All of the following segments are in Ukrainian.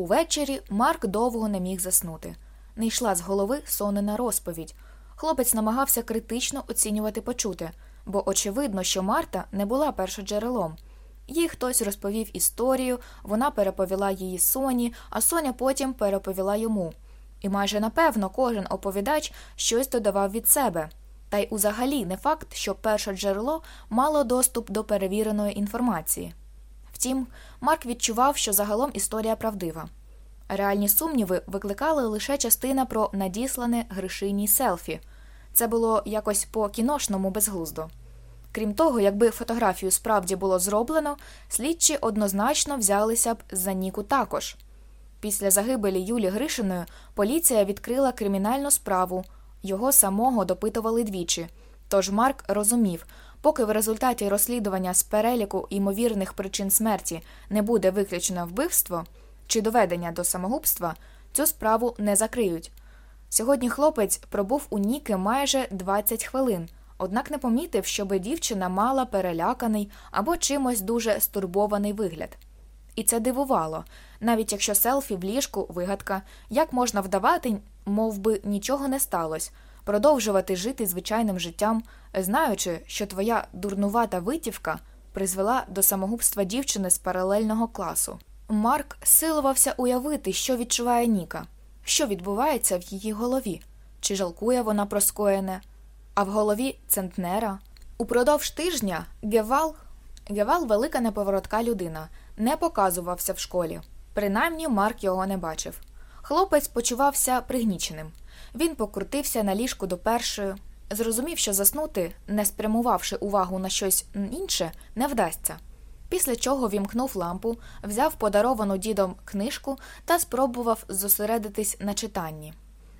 Увечері Марк довго не міг заснути. Не йшла з голови сонена розповідь. Хлопець намагався критично оцінювати почуте, бо очевидно, що Марта не була першоджерелом. Їй хтось розповів історію, вона переповіла її Соні, а Соня потім переповіла йому. І майже напевно кожен оповідач щось додавав від себе. Та й узагалі не факт, що перше джерело мало доступ до перевіреної інформації. Втім, Марк відчував, що загалом історія правдива. Реальні сумніви викликали лише частина про надіслане Гришині селфі. Це було якось по кіношному безглуздо. Крім того, якби фотографію справді було зроблено, слідчі однозначно взялися б за Ніку також. Після загибелі Юлі Гришиною поліція відкрила кримінальну справу, його самого допитували двічі. Тож Марк розумів, поки в результаті розслідування з переліку ймовірних причин смерті не буде виключено вбивство чи доведення до самогубства, цю справу не закриють. Сьогодні хлопець пробув у Ніки майже 20 хвилин, однак не помітив, щоби дівчина мала переляканий або чимось дуже стурбований вигляд. І це дивувало, навіть якщо селфі в ліжку вигадка, як можна вдавати, мов би нічого не сталося, продовжувати жити звичайним життям, знаючи, що твоя дурнувата витівка призвела до самогубства дівчини з паралельного класу. Марк силувався уявити, що відчуває Ніка, що відбувається в її голові, чи жалкує вона про скоєне, а в голові центнера. Упродовж тижня Гевал, Гевал велика неповоротка людина, не показувався в школі. Принаймні Марк його не бачив. Хлопець почувався пригніченим. Він покрутився на ліжку до першої, зрозумів, що заснути, не спрямувавши увагу на щось інше, не вдасться. Після чого вімкнув лампу, взяв подаровану дідом книжку та спробував зосередитись на читанні.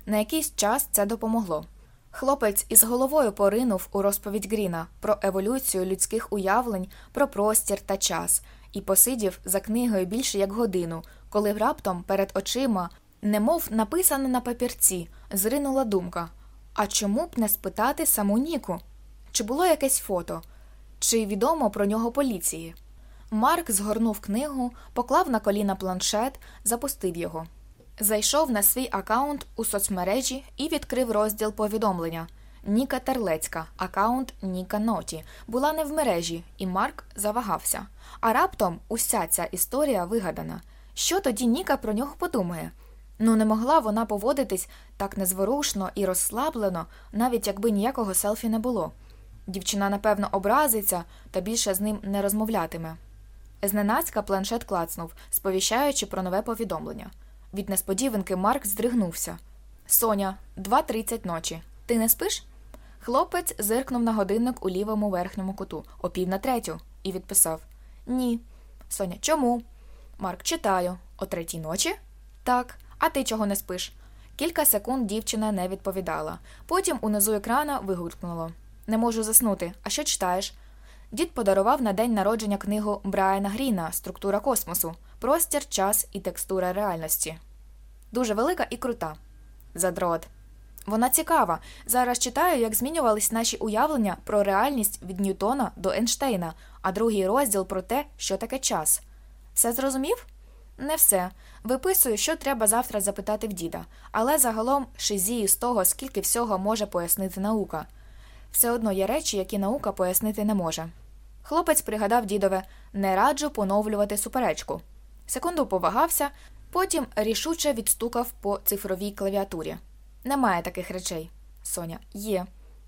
На якийсь час це допомогло. Хлопець із головою поринув у розповідь Гріна про еволюцію людських уявлень, про простір та час, і посидів за книгою більше як годину, коли раптом перед очима, немов написане на папірці, зринула думка а чому б не спитати саму Ніку? Чи було якесь фото, чи відомо про нього поліції? Марк згорнув книгу, поклав на коліна планшет, запустив його. Зайшов на свій аккаунт у соцмережі і відкрив розділ повідомлення. Ніка Терлецька, аккаунт Ніка Ноті, була не в мережі, і Марк завагався. А раптом уся ця історія вигадана. Що тоді Ніка про нього подумає? Ну, не могла вона поводитись так незворушно і розслаблено, навіть якби ніякого селфі не було. Дівчина, напевно, образиться та більше з ним не розмовлятиме. Зненацька планшет клацнув, сповіщаючи про нове повідомлення. Від несподіванки Марк здригнувся. Соня, 2.30 ночі. Ти не спиш? Хлопець зиркнув на годинник у лівому верхньому куту, о пів на третю, і відписав Ні. Соня, чому? Марк читаю. О третій ночі? Так. А ти чого не спиш? Кілька секунд дівчина не відповідала. Потім унизу екрана вигукнуло Не можу заснути. А що читаєш? Дід подарував на день народження книгу Брайана Гріна Структура космосу, простір, час і текстура реальності. Дуже велика і крута. Задрот. Вона цікава. Зараз читаю, як змінювались наші уявлення про реальність від Ньютона до Ейнштейна, а другий розділ про те, що таке час. Все зрозумів? Не все. Виписую, що треба завтра запитати в діда, але загалом шизію з того, скільки всього може пояснити наука. Все одно є речі, які наука пояснити не може. Хлопець пригадав дідове не раджу поновлювати суперечку. Секунду повагався, потім рішуче відстукав по цифровій клавіатурі. Немає таких речей. Соня, є.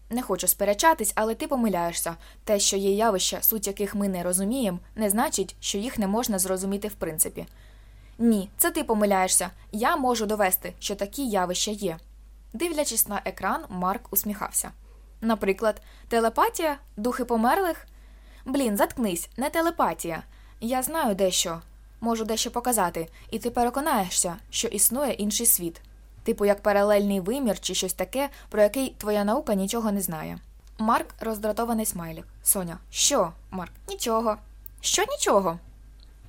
Не хочу сперечатись, але ти помиляєшся. Те, що є явища, суть яких ми не розуміємо, не значить, що їх не можна зрозуміти в принципі. Ні, це ти помиляєшся. Я можу довести, що такі явища є. Дивлячись на екран, Марк усміхався. Наприклад, телепатія, духи померлих? Блін, заткнись, не телепатія. Я знаю дещо. можу дещо показати, і ти переконаєшся, що існує інший світ, типу як паралельний вимір чи щось таке, про який твоя наука нічого не знає. Марк роздратований смайлік. Соня, що, Марк? Нічого. Що нічого?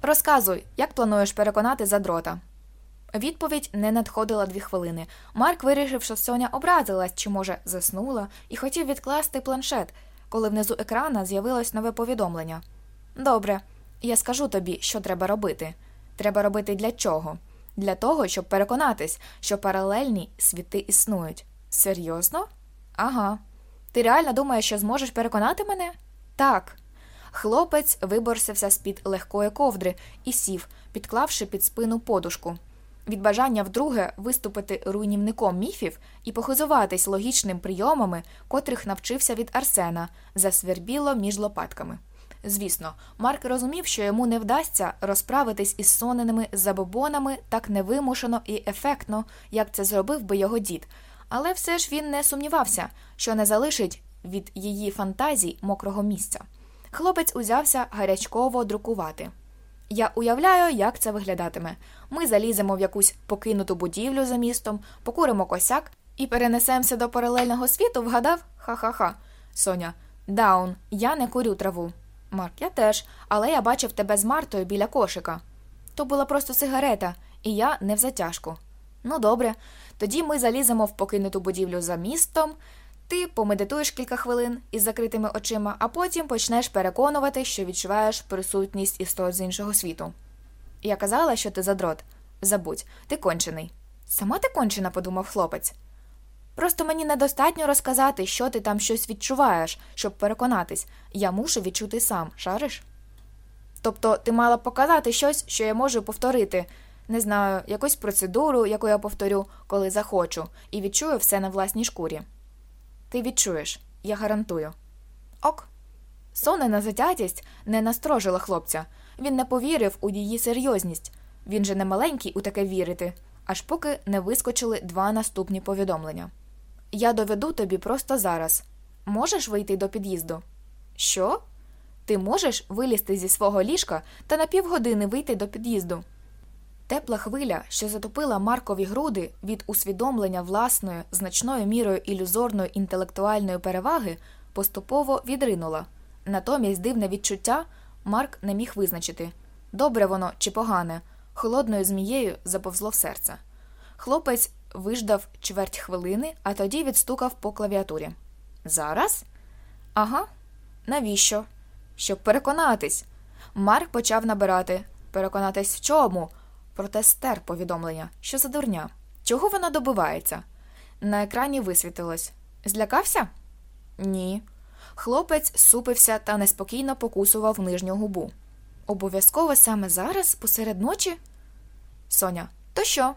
Розказуй, як плануєш переконати задрота. Відповідь не надходила дві хвилини. Марк вирішив, що Соня образилась чи, може, заснула, і хотів відкласти планшет, коли внизу екрана з'явилось нове повідомлення. Добре, я скажу тобі, що треба робити. Треба робити для чого? Для того, щоб переконатись, що паралельні світи існують. Серйозно? Ага. Ти реально думаєш, що зможеш переконати мене? Так. Хлопець виборсився з під легкої ковдри і сів, підклавши під спину подушку. Від бажання вдруге виступити руйнівником міфів і похизуватись логічним прийомами, котрих навчився від Арсена, засвербіло між лопатками. Звісно, Марк розумів, що йому не вдасться розправитись із соненими забобонами так невимушено і ефектно, як це зробив би його дід, але все ж він не сумнівався, що не залишить від її фантазій мокрого місця. Хлопець узявся гарячково друкувати. Я уявляю, як це виглядатиме. Ми заліземо в якусь покинуту будівлю за містом, покуримо косяк і перенесемося до паралельного світу, вгадав? Ха-ха-ха. Соня, даун, я не курю траву. Марк, я теж, але я бачив тебе з Мартою біля кошика. То була просто сигарета, і я не в затяжку. Ну, добре, тоді ми заліземо в покинуту будівлю за містом. Ти помедитуєш кілька хвилин із закритими очима, а потім почнеш переконувати, що відчуваєш присутність істот з іншого світу. Я казала, що ти задрот. Забудь, ти кончений. Сама ти кончена, подумав хлопець. Просто мені недостатньо розказати, що ти там щось відчуваєш, щоб переконатись. Я мушу відчути сам, шариш? Тобто ти мала показати щось, що я можу повторити, не знаю, якусь процедуру, яку я повторю, коли захочу, і відчую все на власній шкурі. Ти відчуєш, я гарантую. Ок. Сонена затятість не настрожила хлопця. Він не повірив у її серйозність. Він же не маленький у таке вірити, аж поки не вискочили два наступні повідомлення. Я доведу тобі просто зараз. Можеш вийти до під'їзду? Що? Ти можеш вилізти зі свого ліжка та на півгодини вийти до під'їзду. Тепла хвиля, що затопила Маркові груди від усвідомлення власної, значною мірою ілюзорної інтелектуальної переваги, поступово відринула. Натомість дивне відчуття Марк не міг визначити добре воно чи погане, холодною змією заповзло в серце. Хлопець виждав чверть хвилини, а тоді відстукав по клавіатурі. Зараз? Ага. Навіщо? Щоб переконатись. Марк почав набирати. Переконатись в чому? Проте стер повідомлення, що за дурня. Чого вона добивається? На екрані висвітилось. Злякався? Ні. Хлопець супився та неспокійно покусував нижню губу. Обов'язково саме зараз, посеред ночі? Соня, то що?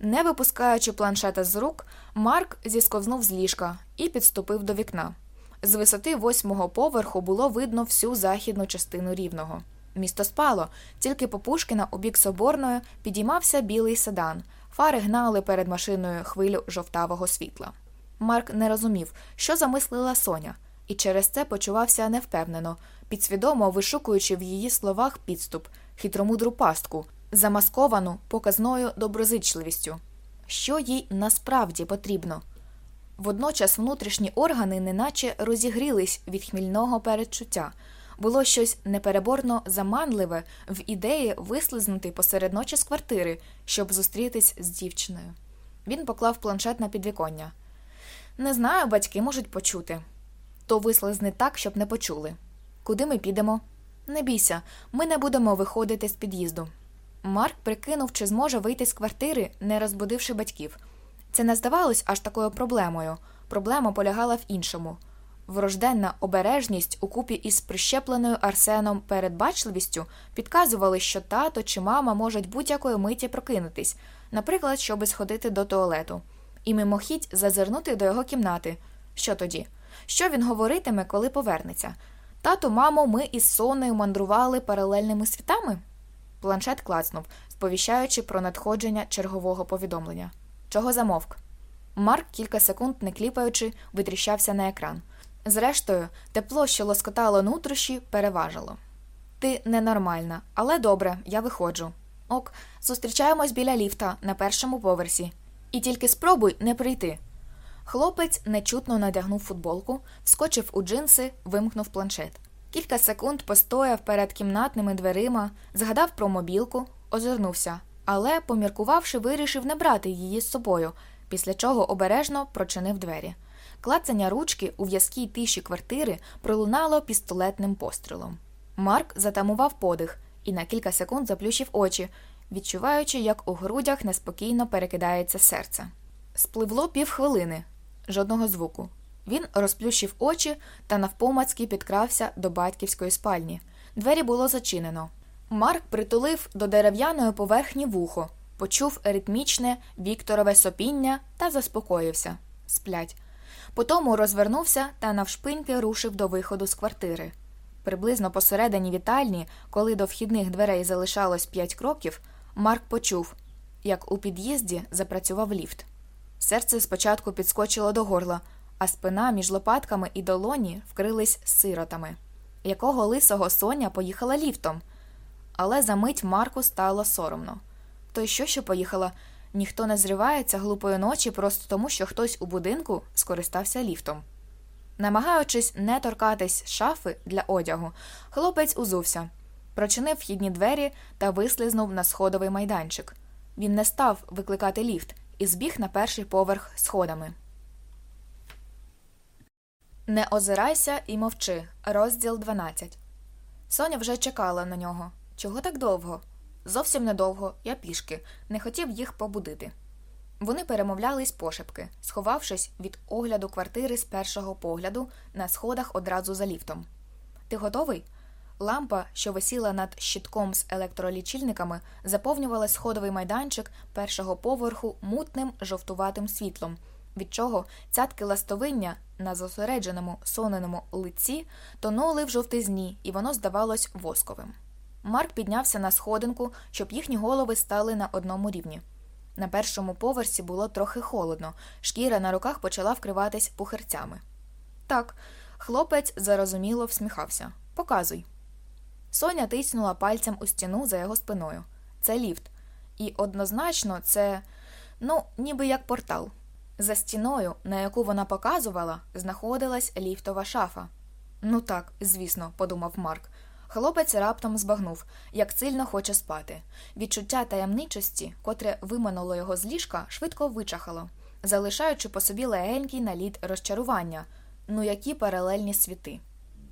Не випускаючи планшета з рук, Марк зісковзнув з ліжка і підступив до вікна. З висоти восьмого поверху було видно всю західну частину рівного. Місто спало, тільки по Пушкіна у бік Соборної підіймався білий седан, фари гнали перед машиною хвилю жовтавого світла. Марк не розумів, що замислила Соня, і через це почувався невпевнено, підсвідомо вишукуючи в її словах підступ, хитромудру пастку, замасковану показною доброзичливістю. Що їй насправді потрібно? Водночас внутрішні органи неначе розігрілись від хмільного передчуття. Було щось непереборно заманливе в ідеї вислизнути посеред ночі з квартири, щоб зустрітись з дівчиною. Він поклав планшет на підвіконня. Не знаю, батьки можуть почути. То вислизни так, щоб не почули. Куди ми підемо? Не бійся, ми не будемо виходити з під'їзду. Марк прикинув, чи зможе вийти з квартири, не розбудивши батьків. Це не здавалось аж такою проблемою. Проблема полягала в іншому. Врожденна обережність укупі із прищепленою Арсеном передбачливістю підказували, що тато чи мама можуть будь-якої миті прокинутись, наприклад, щоби сходити до туалету, і мимохідь зазирнути до його кімнати. Що тоді? Що він говоритиме, коли повернеться? Тату, мамо, ми із сонею мандрували паралельними світами? Планшет клацнув, сповіщаючи про надходження чергового повідомлення. Чого замовк? Марк, кілька секунд, не кліпаючи, витріщався на екран. Зрештою, тепло, що лоскотало нутрощі, переважило. Ти ненормальна, але добре, я виходжу. Ок, зустрічаємось біля ліфта на першому поверсі. І тільки спробуй не прийти. Хлопець нечутно надягнув футболку, вскочив у джинси, вимкнув планшет. Кілька секунд постояв перед кімнатними дверима, згадав про мобілку, озирнувся, але, поміркувавши, вирішив не брати її з собою, після чого обережно прочинив двері. Клацання ручки у в'язкій тиші квартири пролунало пістолетним пострілом. Марк затамував подих і на кілька секунд заплющив очі, відчуваючи, як у грудях неспокійно перекидається серце. Спливло півхвилини, жодного звуку. Він розплющив очі та навпомацьки підкрався до батьківської спальні. Двері було зачинено. Марк притулив до дерев'яної поверхні вухо, почув ритмічне Вікторове сопіння та заспокоївся. Сплять. Потому розвернувся та навшпиньки рушив до виходу з квартири. Приблизно посередині вітальні, коли до вхідних дверей залишалось п'ять кроків, Марк почув, як у під'їзді запрацював ліфт. Серце спочатку підскочило до горла, а спина між лопатками і долоні вкрились сиротами. Якого лисого Соня поїхала ліфтом. Але за мить Марку стало соромно. То й що, що поїхала? Ніхто не зривається глупої ночі просто тому, що хтось у будинку скористався ліфтом. Намагаючись не торкатись шафи для одягу, хлопець узувся, прочинив вхідні двері та вислизнув на сходовий майданчик. Він не став викликати ліфт і збіг на перший поверх сходами. Не озирайся і мовчи. Розділ 12. Соня вже чекала на нього. Чого так довго? Зовсім недовго, я пішки, не хотів їх побудити. Вони перемовлялись пошепки, сховавшись від огляду квартири з першого погляду на сходах одразу за ліфтом. Ти готовий? Лампа, що висіла над щитком з електролічильниками, заповнювала сходовий майданчик першого поверху мутним жовтуватим світлом, від чого цятки ластовиння на зосередженому соненому лиці тонули в жовтизні, і воно здавалось восковим. Марк піднявся на сходинку, щоб їхні голови стали на одному рівні. На першому поверсі було трохи холодно, шкіра на руках почала вкриватись пухирцями. Так, хлопець зарозуміло всміхався. Показуй. Соня тиснула пальцем у стіну за його спиною. Це ліфт. І однозначно це, ну, ніби як портал. За стіною, на яку вона показувала, знаходилась ліфтова шафа. Ну так, звісно, подумав Марк. Хлопець раптом збагнув, як сильно хоче спати. Відчуття таємничості, котре вимануло його з ліжка, швидко вичахало, залишаючи по собі легенький наліт розчарування. Ну які паралельні світи.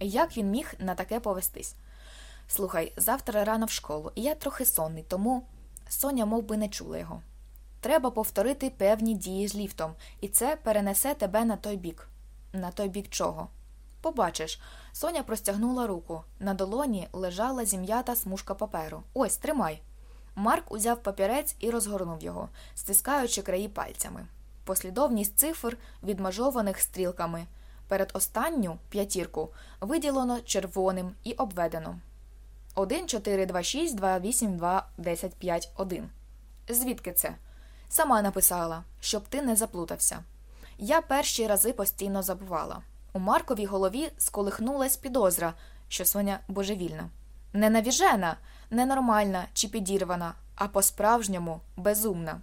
Як він міг на таке повестись? Слухай, завтра рано в школу, і я трохи сонний, тому Соня мов би, не чула його. Треба повторити певні дії з ліфтом, і це перенесе тебе на той бік. На той бік чого? Побачиш, Соня простягнула руку. На долоні лежала зім'ята смужка паперу. Ось, тримай. Марк узяв папірець і розгорнув його, стискаючи краї пальцями. Послідовність цифр, відмежованих стрілками. Перед останню п'ятірку виділено червоним і обведено. 1, 4, 2, 6, 2, 8, 2, 10, 5, 1. Звідки це? Сама написала, щоб ти не заплутався. Я перші рази постійно забувала. У Марковій голові сколихнулась підозра, що Соня божевільна. Не навіжена, ненормальна чи підірвана, а по-справжньому безумна.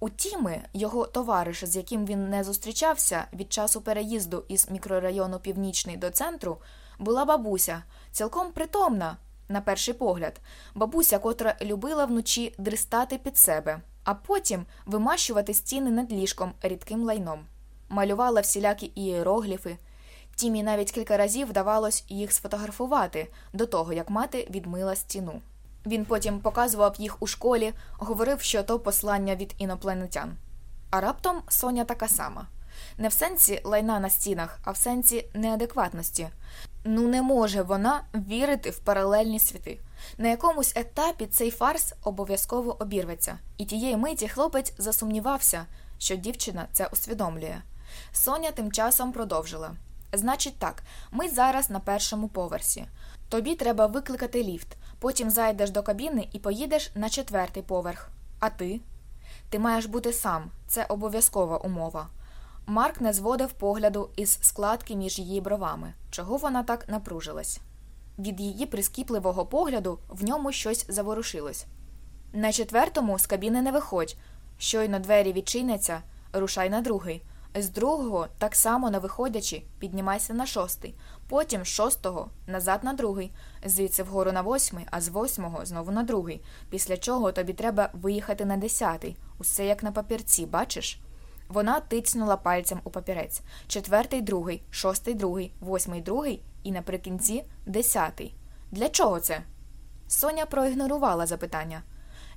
У Тіми, його товариш, з яким він не зустрічався від часу переїзду із мікрорайону Північний до центру, була бабуся, цілком притомна, на перший погляд, бабуся, котра любила вночі дристати під себе, а потім вимащувати стіни над ліжком рідким лайном, малювала всілякі ієрогліфи. Тімі навіть кілька разів вдавалось їх сфотографувати до того, як мати відмила стіну. Він потім показував їх у школі, говорив, що то послання від інопланетян. А раптом Соня така сама. Не в сенсі лайна на стінах, а в сенсі неадекватності. Ну не може вона вірити в паралельні світи. На якомусь етапі цей фарс обов'язково обірветься, і тієї миті хлопець засумнівався, що дівчина це усвідомлює. Соня тим часом продовжила. Значить, так, ми зараз на першому поверсі. Тобі треба викликати ліфт, потім зайдеш до кабіни і поїдеш на четвертий поверх. А ти? Ти маєш бути сам, це обов'язкова умова. Марк не зводив погляду із складки між її бровами, чого вона так напружилась. Від її прискіпливого погляду в ньому щось заворушилось. На четвертому з кабіни не виходь. Щойно двері відчиняться, рушай на другий. З другого, так само не виходячи, піднімайся на шостий, потім з шостого назад на другий, звідси вгору на восьмий, а з восьмого знову на другий. Після чого тобі треба виїхати на десятий. Усе як на папірці, бачиш? Вона тицнула пальцем у папірець четвертий, другий, шостий, другий, восьмий, другий і наприкінці десятий. Для чого це? Соня проігнорувала запитання.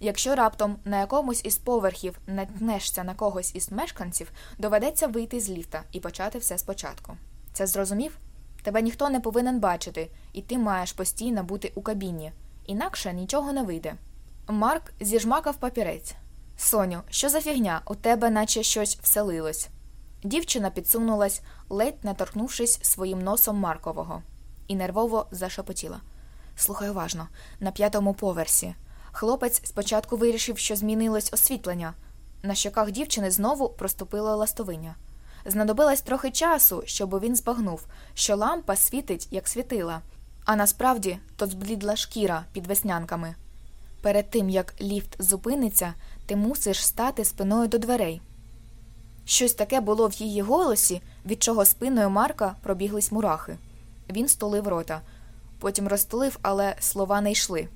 Якщо раптом на якомусь із поверхів наткнешся на когось із мешканців, доведеться вийти з ліфта і почати все спочатку. Це зрозумів? Тебе ніхто не повинен бачити, і ти маєш постійно бути у кабіні, інакше нічого не вийде. Марк зіжмакав папірець. Соню, що за фігня? У тебе наче щось вселилось. Дівчина підсунулась, ледь не торкнувшись своїм носом Маркового, і нервово зашепотіла. Слухай уважно, на п'ятому поверсі. Хлопець спочатку вирішив, що змінилось освітлення. На щоках дівчини знову проступило ластовиння. Знадобилось трохи часу, щоб він збагнув, що лампа світить, як світила, а насправді то зблідла шкіра під веснянками. Перед тим як ліфт зупиниться, ти мусиш стати спиною до дверей. Щось таке було в її голосі, від чого спиною Марка пробіглись мурахи. Він стулив рота, потім розтулив, але слова не йшли.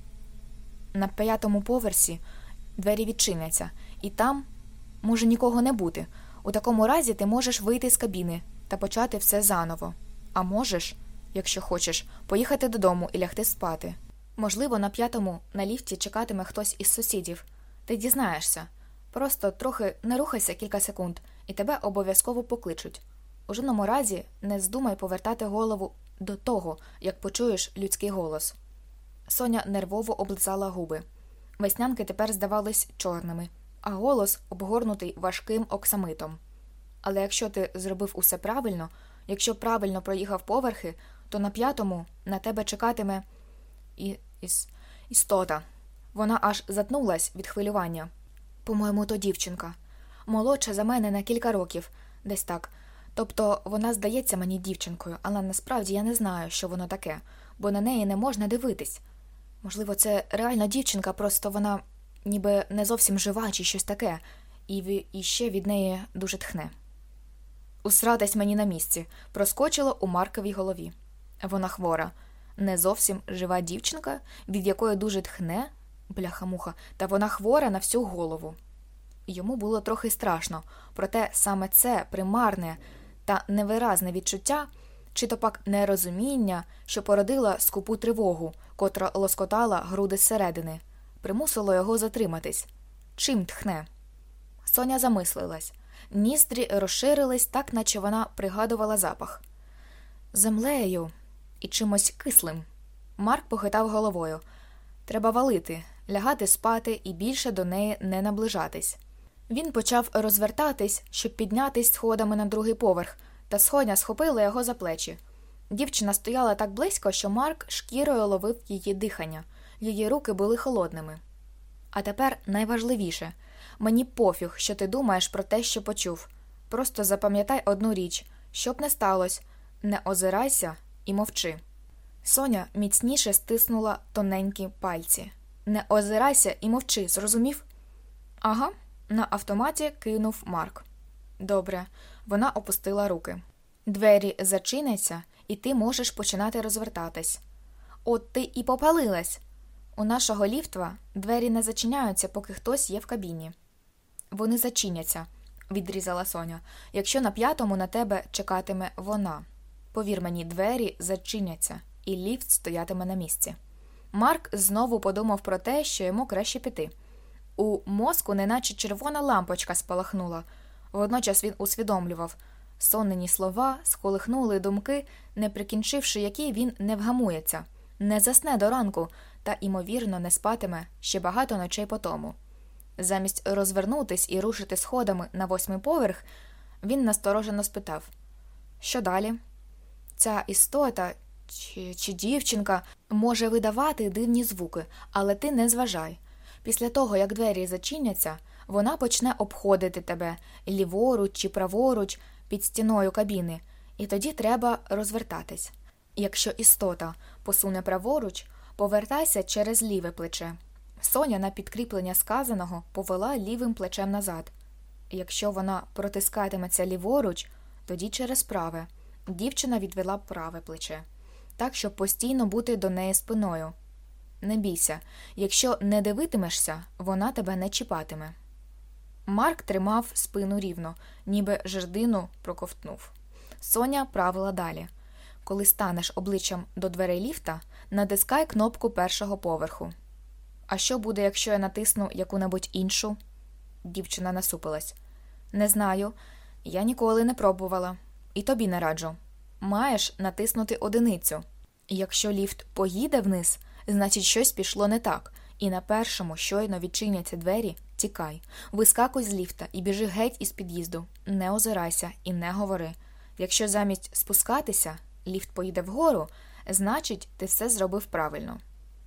На п'ятому поверсі двері відчиняться, і там може нікого не бути. У такому разі ти можеш вийти з кабіни та почати все заново. А можеш, якщо хочеш, поїхати додому і лягти спати. Можливо, на п'ятому на ліфті чекатиме хтось із сусідів. Ти дізнаєшся. Просто трохи не рухайся кілька секунд, і тебе обов'язково покличуть. У жодному разі не здумай повертати голову до того, як почуєш людський голос. Соня нервово облизала губи. Веснянки тепер здавались чорними, а голос обгорнутий важким оксамитом. Але якщо ти зробив усе правильно, якщо правильно проїхав поверхи, то на п'ятому на тебе чекатиме і... іс... істота. Вона аж затнулась від хвилювання. По-моєму, то дівчинка. Молодша за мене на кілька років, десь так. Тобто вона здається мені дівчинкою, але насправді я не знаю, що воно таке, бо на неї не можна дивитись. Можливо, це реальна дівчинка, просто вона ніби не зовсім жива чи щось таке, і, і ще від неї дуже тхне. Усратись мені на місці, проскочило у Марковій голові. Вона хвора, не зовсім жива дівчинка, від якої дуже тхне, бляха-муха, та вона хвора на всю голову. Йому було трохи страшно, проте саме це примарне та невиразне відчуття, чи то пак нерозуміння, що породила скупу тривогу, котра лоскотала груди зсередини, примусило його затриматись. Чим тхне? Соня замислилась. Ніздрі розширились так, наче вона пригадувала запах. Землею і чимось кислим. Марк похитав головою. Треба валити, лягати спати і більше до неї не наближатись. Він почав розвертатись, щоб піднятись сходами на другий поверх, та сходня схопила його за плечі. Дівчина стояла так близько, що Марк шкірою ловив її дихання, її руки були холодними. А тепер найважливіше мені пофіг, що ти думаєш про те, що почув. Просто запам'ятай одну річ щоб не сталося, не озирайся і мовчи. Соня міцніше стиснула тоненькі пальці. Не озирайся і мовчи, зрозумів? Ага, на автоматі кинув Марк. Добре, вона опустила руки. Двері зачиняться, і ти можеш починати розвертатись. От ти і попалилась. У нашого ліфтва двері не зачиняються, поки хтось є в кабіні. Вони зачиняться, відрізала Соня, якщо на п'ятому на тебе чекатиме вона. Повір мені, двері зачиняться, і ліфт стоятиме на місці. Марк знову подумав про те, що йому краще піти. У мозку, неначе червона лампочка спалахнула. Водночас він усвідомлював соннені слова сколихнули думки, не прикінчивши які він не вгамується, не засне до ранку та, імовірно, не спатиме ще багато ночей по тому. Замість розвернутись і рушити сходами на восьмий поверх, він насторожено спитав Що далі? Ця істота чи, чи дівчинка може видавати дивні звуки, але ти не зважай. Після того, як двері зачиняться, вона почне обходити тебе ліворуч чи праворуч під стіною кабіни, і тоді треба розвертатись. Якщо істота посуне праворуч, повертайся через ліве плече. Соня на підкріплення сказаного повела лівим плечем назад. Якщо вона протискатиметься ліворуч, тоді через праве. Дівчина відвела праве плече, так, щоб постійно бути до неї спиною. Не бійся, якщо не дивитимешся, вона тебе не чіпатиме. Марк тримав спину рівно, ніби жердину проковтнув. Соня правила далі. Коли станеш обличчям до дверей ліфта, натискай кнопку першого поверху. А що буде, якщо я натисну яку-небудь іншу? Дівчина насупилась. Не знаю, я ніколи не пробувала, і тобі не раджу. Маєш натиснути одиницю. Якщо ліфт поїде вниз, значить, щось пішло не так, і на першому щойно відчиняться двері, тікай, вискакуй з ліфта і біжи геть із під'їзду. Не озирайся і не говори. Якщо замість спускатися ліфт поїде вгору, значить, ти все зробив правильно.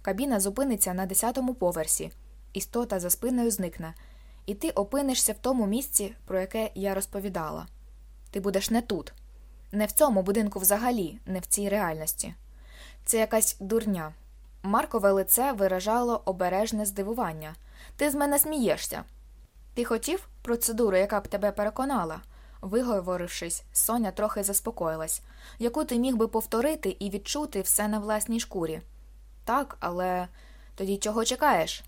Кабіна зупиниться на десятому поверсі, істота за спиною зникне, і ти опинишся в тому місці, про яке я розповідала. Ти будеш не тут, не в цьому будинку взагалі, не в цій реальності. Це якась дурня. Маркове лице виражало обережне здивування. Ти з мене смієшся. Ти хотів процедуру, яка б тебе переконала? Виговорившись, Соня трохи заспокоїлась, яку ти міг би повторити і відчути все на власній шкурі. Так, але тоді чого чекаєш?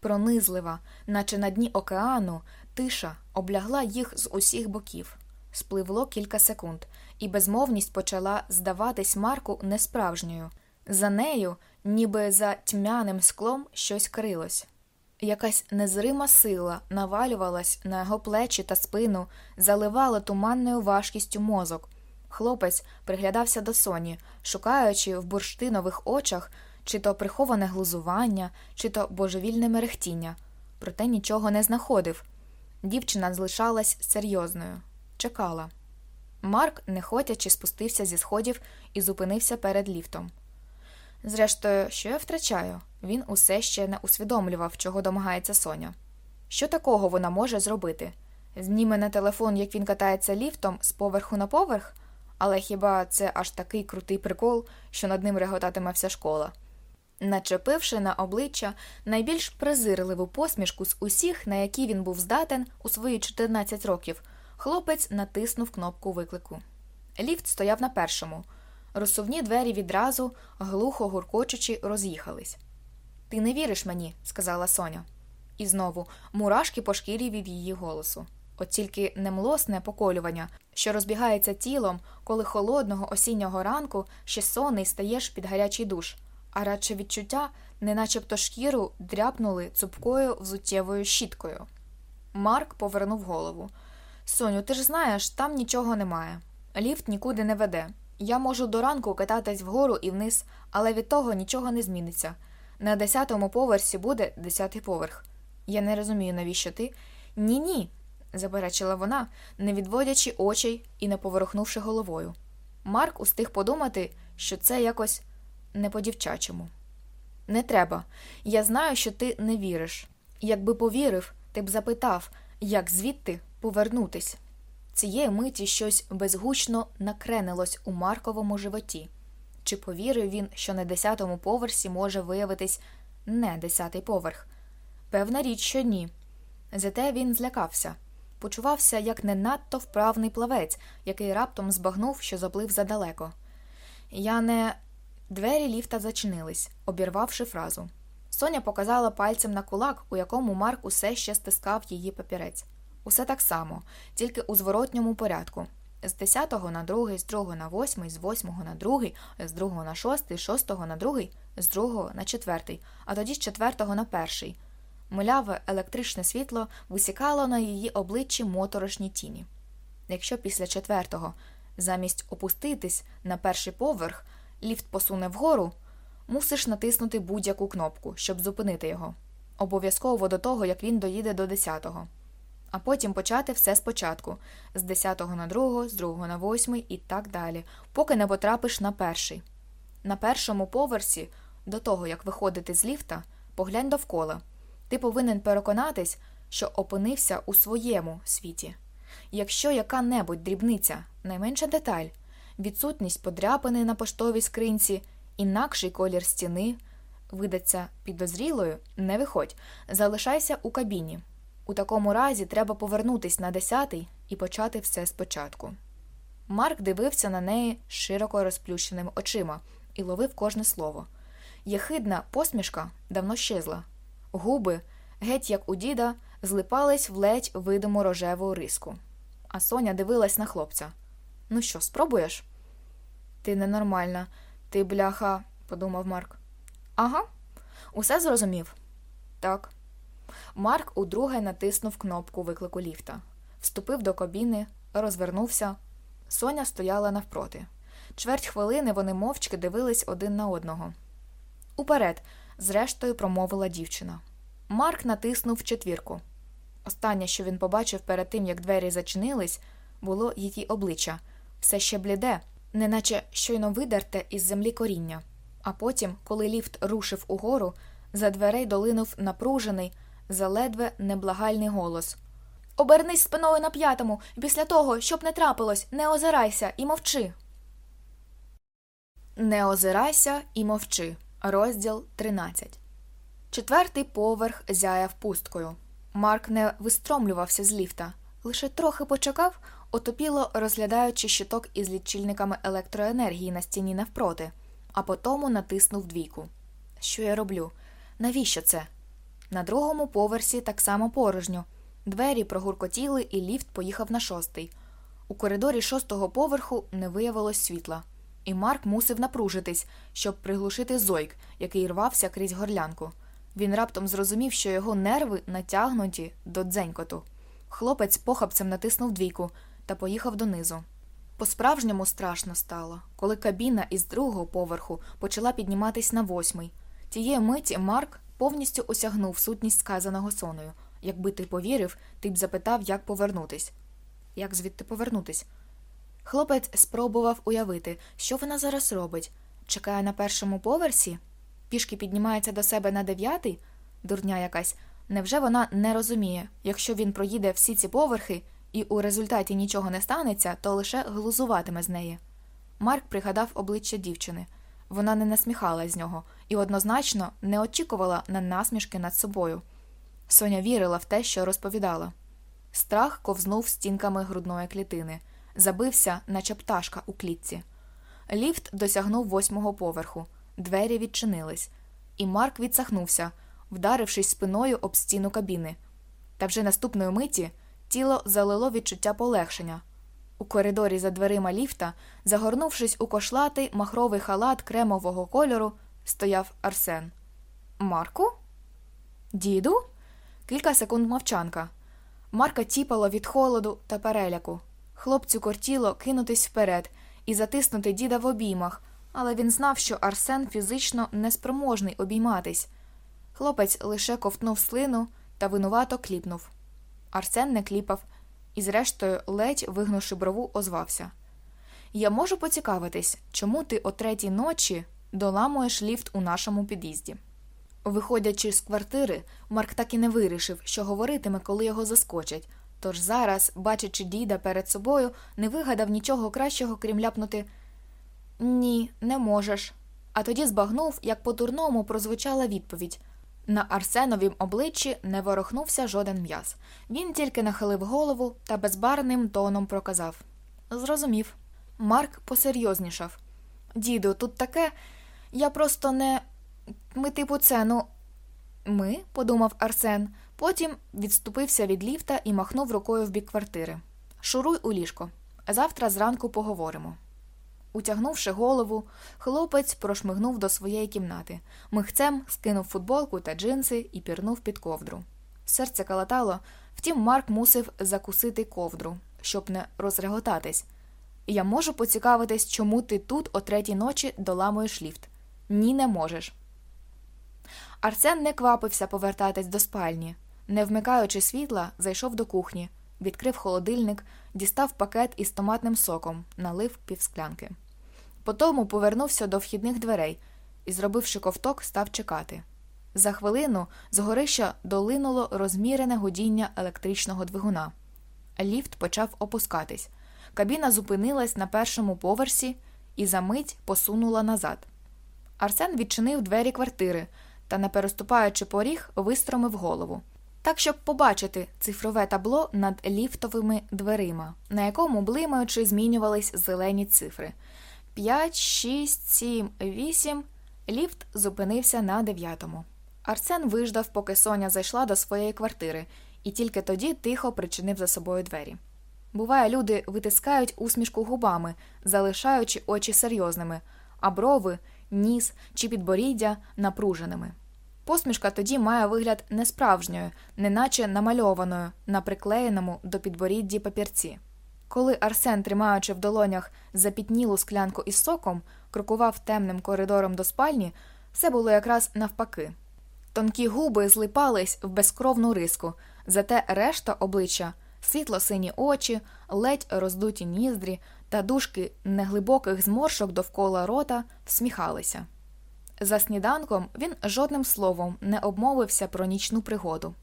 Пронизлива, наче на дні океану, тиша облягла їх з усіх боків. Спливло кілька секунд, і безмовність почала здаватись Марку несправжньою. За нею, ніби за тьмяним склом, щось крилось. Якась незрима сила навалювалась на його плечі та спину, заливала туманною важкістю мозок. Хлопець приглядався до соні, шукаючи в бурштинових очах чи то приховане глузування, чи то божевільне мерехтіння, проте нічого не знаходив. Дівчина залишалась серйозною, чекала. Марк, нехотячи, спустився зі сходів і зупинився перед ліфтом. Зрештою, що я втрачаю? Він усе ще не усвідомлював, чого домагається Соня. Що такого вона може зробити? Зніме на телефон, як він катається ліфтом з поверху на поверх, але хіба це аж такий крутий прикол, що над ним реготатиме вся школа? Начепивши на обличчя найбільш презирливу посмішку з усіх, на які він був здатен у свої 14 років, хлопець натиснув кнопку виклику. Ліфт стояв на першому. Розсувні двері відразу, глухо гуркочучи, роз'їхались. Ти не віриш мені, сказала Соня. І знову мурашки по шкірі від її голосу. От тільки немлосне поколювання, що розбігається тілом, коли холодного осіннього ранку ще сонний стаєш під гарячий душ, а радше відчуття, неначебто шкіру дряпнули цупкою взуттєвою щіткою. Марк повернув голову. Соню, ти ж знаєш, там нічого немає. Ліфт нікуди не веде. Я можу до ранку кататись вгору і вниз, але від того нічого не зміниться. На десятому поверсі буде десятий поверх. Я не розумію, навіщо ти. Ні, ні, заперечила вона, не відводячи очей і не поворухнувши головою. Марк устиг подумати, що це якось не по дівчачому. Не треба. Я знаю, що ти не віриш. Якби повірив, ти б запитав, як звідти повернутись. Цієї миті щось безгучно накренилось у Марковому животі. Чи повірив він, що на десятому поверсі може виявитись не десятий поверх? Певна річ, що ні. Зате він злякався, почувався як не надто вправний плавець, який раптом збагнув, що заплив задалеко. Я не. Двері ліфта зачинились, обірвавши фразу. Соня показала пальцем на кулак, у якому Марк усе ще стискав її папірець. Усе так само, тільки у зворотньому порядку. З 10 на 2, з 2 на 8, з 8 на 2, з 2 на 6, з 6 на 2, з 2 на 4, а тоді з 4 на 1. Миляве електричне світло висікало на її обличчі моторошні тіні. Якщо після четвертого, замість опуститись на перший поверх, ліфт посуне вгору, мусиш натиснути будь-яку кнопку, щоб зупинити його. Обов'язково до того, як він доїде до 10-го. А потім почати все спочатку з 10 на 2, з 2 на 8 і так далі, поки не потрапиш на перший. На першому поверсі, до того як виходити з ліфта, поглянь довкола. Ти повинен переконатись, що опинився у своєму світі. Якщо яка небудь дрібниця, найменша деталь, відсутність подряпини на поштовій скринці, інакший колір стіни. Видаться підозрілою, не виходь, залишайся у кабіні. У такому разі треба повернутись на десятий і почати все спочатку. Марк дивився на неї широко розплющеними очима і ловив кожне слово. Єхидна посмішка давно щезла. Губи, геть як у діда, злипались в ледь видиму рожеву риску. А Соня дивилась на хлопця. Ну що, спробуєш? Ти ненормальна, ти бляха, подумав Марк. Ага, усе зрозумів? Так. Марк удруге натиснув кнопку виклику ліфта, вступив до кабіни, розвернувся. Соня стояла навпроти. Чверть хвилини вони мовчки дивились один на одного. Уперед, зрештою, промовила дівчина. Марк натиснув четвірку. Останнє, що він побачив перед тим, як двері зачинились, було її обличчя все ще бліде, неначе щойно видерте із землі коріння. А потім, коли ліфт рушив угору, за дверей долинув напружений, заледве неблагальний голос. Обернись спиною на п'ятому, після того, щоб не трапилось, не озирайся і мовчи. Не озирайся і мовчи. Розділ 13 Четвертий поверх зяяв пусткою. Марк не вистромлювався з ліфта, лише трохи почекав, отопіло розглядаючи щиток із лічильниками електроенергії на стіні навпроти, а потому натиснув двійку. Що я роблю? Навіщо це? На другому поверсі так само порожньо. Двері прогуркотіли, і ліфт поїхав на шостий. У коридорі шостого поверху не виявилось світла, і Марк мусив напружитись, щоб приглушити зойк, який рвався крізь горлянку. Він раптом зрозумів, що його нерви натягнуті до дзенькоту. Хлопець похапцем натиснув двійку та поїхав донизу. По-справжньому страшно стало, коли кабіна із другого поверху почала підніматись на восьмий. Тієї миті Марк повністю осягнув сутність сказаного соною. Якби ти повірив, ти б запитав, як повернутись. Як звідти повернутись? Хлопець спробував уявити, що вона зараз робить. Чекає на першому поверсі? Пішки піднімається до себе на дев'ятий? Дурня якась. Невже вона не розуміє, якщо він проїде всі ці поверхи і у результаті нічого не станеться, то лише глузуватиме з неї? Марк пригадав обличчя дівчини. Вона не насміхалась з нього і однозначно не очікувала на насмішки над собою. Соня вірила в те, що розповідала. Страх ковзнув стінками грудної клітини, забився, наче пташка у клітці. Ліфт досягнув восьмого поверху, двері відчинились, і Марк відсахнувся, вдарившись спиною об стіну кабіни. Та вже наступної миті тіло залило відчуття полегшення. У коридорі за дверима ліфта, загорнувшись у кошлатий махровий халат кремового кольору, стояв Арсен. Марку? Діду? Кілька секунд мовчанка. Марка тіпало від холоду та переляку. Хлопцю кортіло кинутись вперед і затиснути діда в обіймах, але він знав, що Арсен фізично неспроможний обійматись. Хлопець лише ковтнув слину та винувато кліпнув. Арсен не кліпав і, зрештою, ледь вигнувши брову, озвався Я можу поцікавитись, чому ти о третій ночі доламуєш ліфт у нашому під'їзді. Виходячи з квартири, Марк так і не вирішив, що говоритиме, коли його заскочать, тож зараз, бачачи діда перед собою, не вигадав нічого кращого, крім ляпнути Ні, не можеш. А тоді збагнув, як по дурному прозвучала відповідь. На Арсеновім обличчі не ворохнувся жоден м'яз. Він тільки нахилив голову та безбарним тоном проказав Зрозумів. Марк посерйознішав. Діду, тут таке, я просто не. Ми, типу, це, ну. Ми, подумав Арсен, потім відступився від ліфта і махнув рукою в бік квартири. Шуруй у ліжко. Завтра зранку поговоримо. Утягнувши голову, хлопець прошмигнув до своєї кімнати, михцем скинув футболку та джинси і пірнув під ковдру. Серце калатало, втім, Марк мусив закусити ковдру, щоб не розреготатись. Я можу поцікавитись, чому ти тут о третій ночі доламуєш ліфт. Ні, не можеш. Арсен не квапився повертатись до спальні. Не вмикаючи світла, зайшов до кухні, відкрив холодильник, дістав пакет із томатним соком, налив півсклянки. Потому повернувся до вхідних дверей і, зробивши ковток, став чекати. За хвилину з горища долинуло розмірене гудіння електричного двигуна. Ліфт почав опускатись. Кабіна зупинилась на першому поверсі і за мить посунула назад. Арсен відчинив двері квартири та, не переступаючи поріг, вистромив голову. Так, щоб побачити цифрове табло над ліфтовими дверима, на якому блимаючи змінювались зелені цифри. 5, 6, 7, 8. Ліфт зупинився на дев'ятому. Арсен виждав, поки Соня зайшла до своєї квартири, і тільки тоді тихо причинив за собою двері. Буває, люди витискають усмішку губами, залишаючи очі серйозними, а брови, ніс чи підборіддя напруженими. Посмішка тоді має вигляд несправжньою, неначе намальованою на приклеєному до підборідді папірці. Коли Арсен, тримаючи в долонях запітнілу склянку із соком, крокував темним коридором до спальні, все було якраз навпаки. Тонкі губи злипались в безкровну риску, зате решта обличчя, світло сині очі, ледь роздуті ніздрі та дужки неглибоких зморшок довкола рота всміхалися. За сніданком він жодним словом не обмовився про нічну пригоду.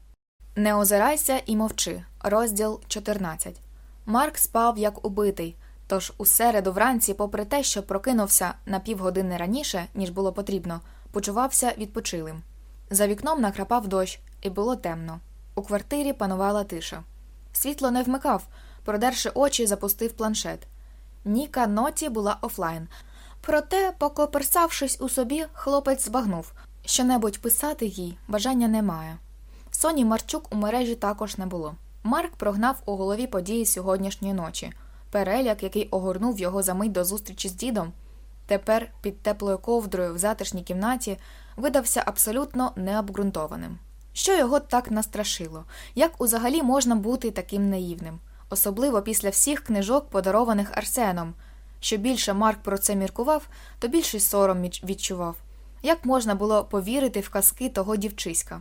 Не озирайся і мовчи. Розділ 14 Марк спав як убитий, тож у середу вранці, попри те, що прокинувся на півгодини раніше, ніж було потрібно, почувався відпочилим. За вікном накрапав дощ, і було темно. У квартирі панувала тиша. Світло не вмикав, продерши очі, запустив планшет. Ніка Ноті була офлайн. Проте, покоперсавшись у собі, хлопець збагнув що небудь писати їй бажання немає. Соні Марчук у мережі також не було. Марк прогнав у голові події сьогоднішньої ночі, переляк, який огорнув його за мить до зустрічі з дідом. Тепер під теплою ковдрою в затишній кімнаті видався абсолютно необґрунтованим. Що його так настрашило? Як узагалі можна бути таким наївним, особливо після всіх книжок, подарованих Арсеном. Що більше Марк про це міркував, то більший сором відчував. Як можна було повірити в казки того дівчиська?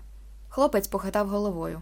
Хлопець похитав головою.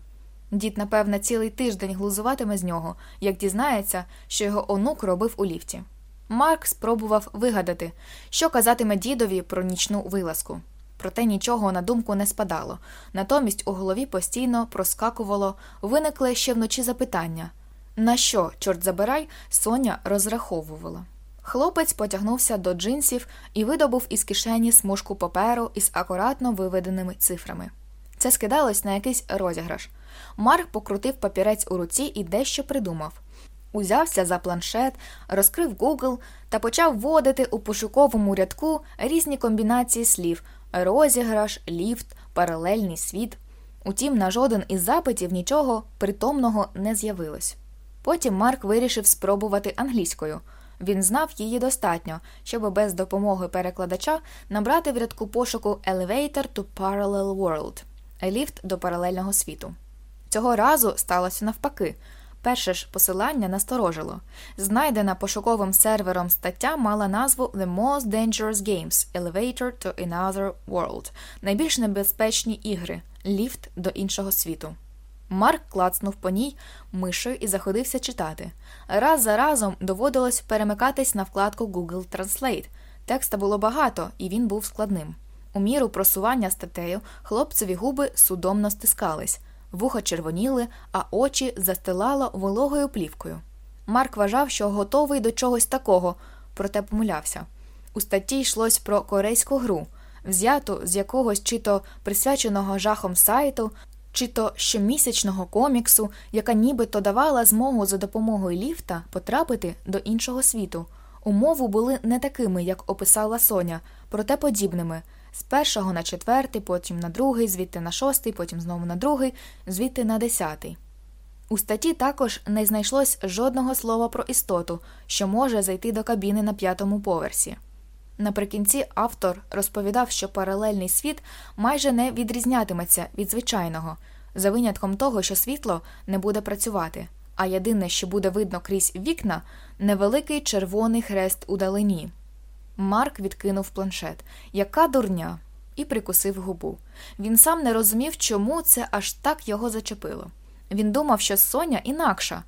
Дід, напевне, цілий тиждень глузуватиме з нього, як дізнається, що його онук робив у ліфті. Марк спробував вигадати, що казатиме дідові про нічну вилазку. Проте нічого на думку не спадало, натомість у голові постійно проскакувало, виникли ще вночі запитання на що, чорт забирай, Соня розраховувала. Хлопець потягнувся до джинсів і видобув із кишені смужку паперу із акуратно виведеними цифрами. Це скидалось на якийсь розіграш. Марк покрутив папірець у руці і дещо придумав. Узявся за планшет, розкрив Google та почав вводити у пошуковому рядку різні комбінації слів розіграш, ліфт, паралельний світ. Утім, на жоден із запитів нічого притомного не з'явилось. Потім Марк вирішив спробувати англійською. Він знав її достатньо, щоб без допомоги перекладача набрати в рядку пошуку Elevator to Parallel World ліфт до паралельного світу. Цього разу сталося навпаки. Перше ж посилання насторожило. Знайдена пошуковим сервером стаття мала назву The Most Dangerous Games Elevator to Another World найбільш небезпечні ігри ліфт до іншого світу. Марк клацнув по ній мишою і заходився читати. Раз за разом доводилось перемикатись на вкладку Google Translate. Текста було багато, і він був складним. У міру просування статтею хлопцеві губи судомно стискались, вуха червоніли, а очі застилало вологою плівкою. Марк вважав, що готовий до чогось такого, проте помилявся. У статті йшлось про корейську гру, взяту з якогось чи то присвяченого жахом сайту, чи то щомісячного коміксу, яка нібито давала змогу за допомогою ліфта потрапити до іншого світу. Умови були не такими, як описала Соня, проте подібними з першого на четвертий, потім на другий, звідти на шостий, потім знову на другий, звідти на десятий. У статті також не знайшлось жодного слова про істоту, що може зайти до кабіни на п'ятому поверсі. Наприкінці автор розповідав, що паралельний світ майже не відрізнятиметься від звичайного, за винятком того, що світло не буде працювати, а єдине, що буде видно крізь вікна, невеликий червоний хрест у далині. Марк відкинув планшет. Яка дурня? І прикусив губу. Він сам не розумів, чому це аж так його зачепило. Він думав, що Соня інакша.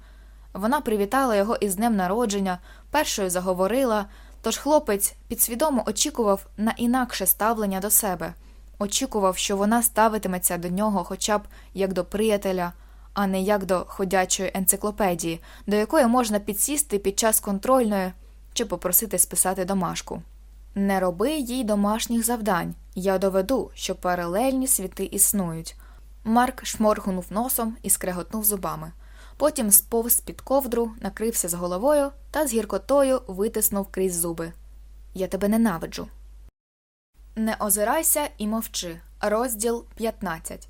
Вона привітала його із днем народження, першою заговорила. Тож хлопець підсвідомо очікував на інакше ставлення до себе, очікував, що вона ставитиметься до нього хоча б як до приятеля, а не як до ходячої енциклопедії, до якої можна підсісти під час контрольної чи попросити списати домашку. Не роби їй домашніх завдань. Я доведу, що паралельні світи існують. Марк шморгнув носом і скреготнув зубами. Потім сповз під ковдру, накрився з головою та з гіркотою витиснув крізь зуби. Я тебе ненавиджу. Не озирайся і мовчи. Розділ 15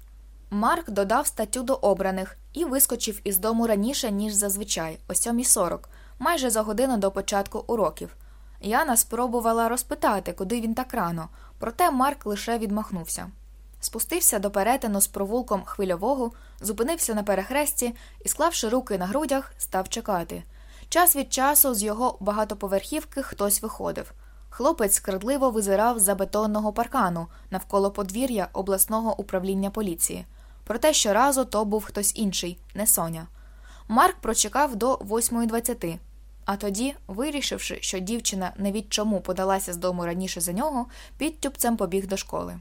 Марк додав статтю до обраних і вискочив із дому раніше, ніж зазвичай, о 7.40, майже за годину до початку уроків. Яна спробувала розпитати, куди він так рано, проте Марк лише відмахнувся. Спустився до перетину з провулком хвильового, зупинився на перехресті і, склавши руки на грудях, став чекати. Час від часу з його багатоповерхівки хтось виходив. Хлопець скрадливо визирав за бетонного паркану навколо подвір'я обласного управління поліції. Проте щоразу то був хтось інший, не Соня. Марк прочекав до 8.20, а тоді, вирішивши, що дівчина не від чому подалася з дому раніше за нього, підтюпцем побіг до школи.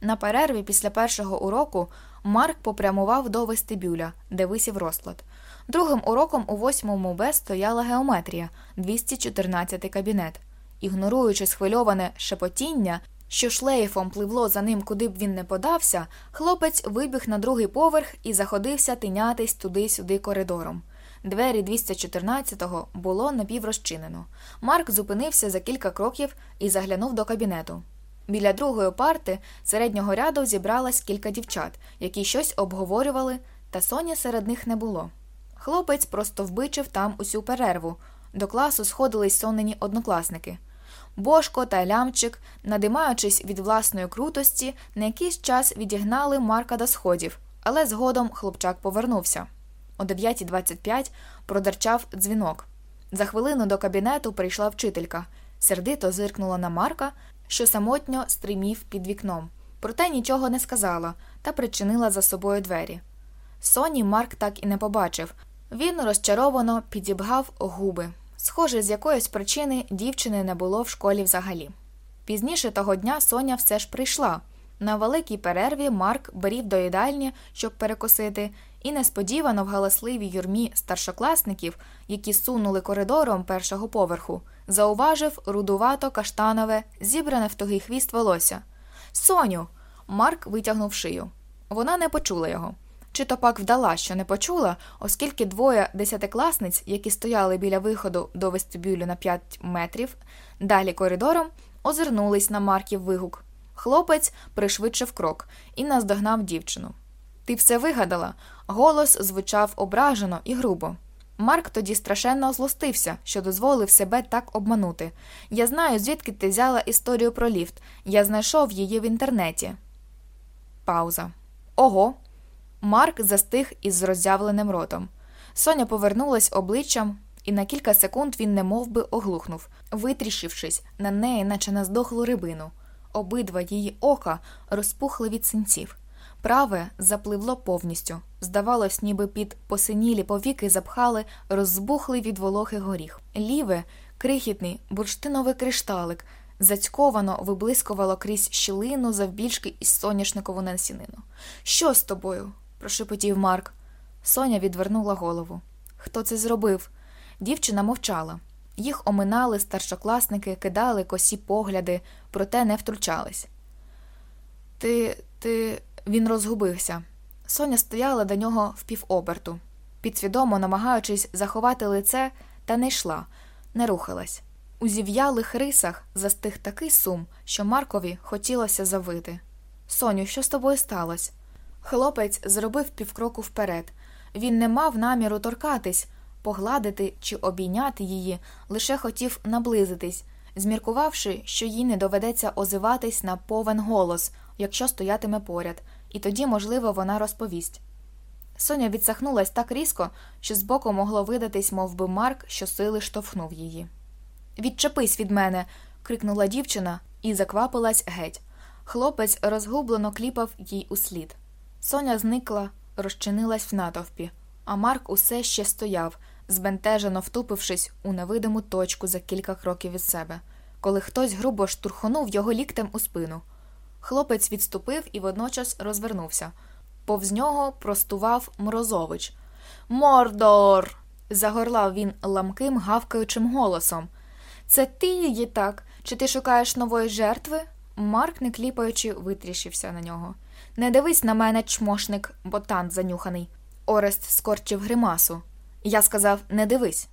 На перерві після першого уроку Марк попрямував до вестибюля, де висів розклад. Другим уроком у восьмому Б стояла геометрія, 214 кабінет. Ігноруючи схвильоване шепотіння, що шлейфом пливло за ним, куди б він не подався, хлопець вибіг на другий поверх і заходився тинятись туди-сюди коридором. Двері 214-го було напіврозчинено. Марк зупинився за кілька кроків і заглянув до кабінету. Біля другої парти середнього ряду зібралось кілька дівчат, які щось обговорювали, та Соні серед них не було. Хлопець просто вбичив там усю перерву. До класу сходились сонені однокласники. Бошко та лямчик, надимаючись від власної крутості, на якийсь час відігнали Марка до сходів, але згодом хлопчак повернувся. О 9.25 продерчав дзвінок. За хвилину до кабінету прийшла вчителька, сердито зиркнула на Марка, що самотньо стримів під вікном, проте нічого не сказала та причинила за собою двері. Соні Марк так і не побачив. Він розчаровано підібгав губи. Схоже, з якоїсь причини дівчини не було в школі взагалі. Пізніше того дня Соня все ж прийшла. На великій перерві Марк берів до їдальні, щоб перекусити, і несподівано в галасливій юрмі старшокласників, які сунули коридором першого поверху, зауважив рудувато каштанове, зібране в тугий хвіст волосся. Соню. Марк витягнув шию. Вона не почула його. Чи то пак вдала, що не почула, оскільки двоє десятикласниць, які стояли біля виходу до вестибюлю на 5 метрів, далі коридором, озирнулись на Марків вигук. Хлопець пришвидшив крок і наздогнав дівчину. Ти все вигадала? Голос звучав ображено і грубо. Марк тоді страшенно злостився, що дозволив себе так обманути. Я знаю, звідки ти взяла історію про ліфт. Я знайшов її в інтернеті. Пауза. Ого. Марк застиг із роззявленим ротом. Соня повернулась обличчям, і на кілька секунд він немов би оглухнув, витріщившись на неї, наче на здохлу рибину. Обидва її ока розпухли від синців. Праве запливло повністю. Здавалось, ніби під посинілі повіки запхали розбухлий від волохи горіх. Ліве, крихітний, бурштиновий кришталик, зацьковано виблискувало крізь щілину завбільшки із соняшникову насінину. Що з тобою? Прошепотів Марк. Соня відвернула голову. Хто це зробив? Дівчина мовчала. Їх оминали старшокласники, кидали косі погляди, проте не втручались. Ти, ти. Він розгубився. Соня стояла до нього впівоберту, підсвідомо намагаючись заховати лице, та не йшла, не рухалась. У зів'ялих рисах застиг такий сум, що Маркові хотілося завити. Соню, що з тобою сталося? Хлопець зробив півкроку вперед. Він не мав наміру торкатись, погладити чи обійняти її, лише хотів наблизитись, зміркувавши, що їй не доведеться озиватись на повен голос, якщо стоятиме поряд, і тоді, можливо, вона розповість. Соня відсахнулась так різко, що збоку могло видатись, мов би Марк, що сили штовхнув її. Відчепись від мене. крикнула дівчина і заквапилась геть. Хлопець розгублено кліпав їй услід. Соня зникла, розчинилась в натовпі, а Марк усе ще стояв, збентежено втупившись у невидиму точку за кілька кроків від себе, коли хтось грубо штурхонув його ліктем у спину. Хлопець відступив і водночас розвернувся. Повз нього простував Морозович. Мордор. загорлав він ламким, гавкаючим голосом. Це ти її так? Чи ти шукаєш нової жертви? Марк, не кліпаючи, витріщився на нього. Не дивись на мене, чмошник, ботан занюханий. Орест скорчив гримасу. Я сказав не дивись.